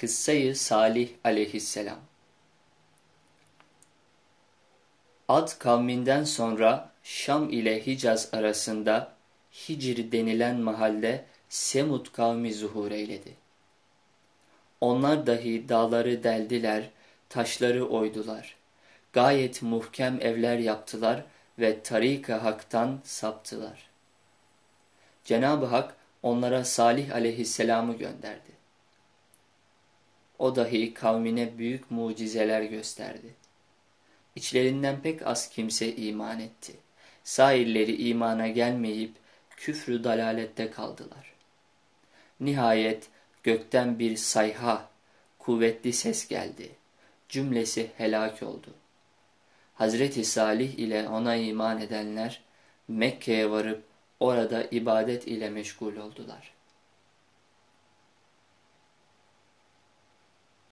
Kıssayı Salih aleyhisselam Ad kavminden sonra Şam ile Hicaz arasında Hicr denilen mahalle Semud kavmi zuhur eyledi. Onlar dahi dağları deldiler, taşları oydular. Gayet muhkem evler yaptılar ve tarika haktan saptılar. Cenab-ı Hak onlara Salih aleyhisselamı gönderdi. O dahi kavmine büyük mucizeler gösterdi. İçlerinden pek az kimse iman etti. Sairleri imana gelmeyip küfrü dalalette kaldılar. Nihayet gökten bir sayha, kuvvetli ses geldi. Cümlesi helak oldu. Hazreti Salih ile ona iman edenler Mekke'ye varıp orada ibadet ile meşgul oldular.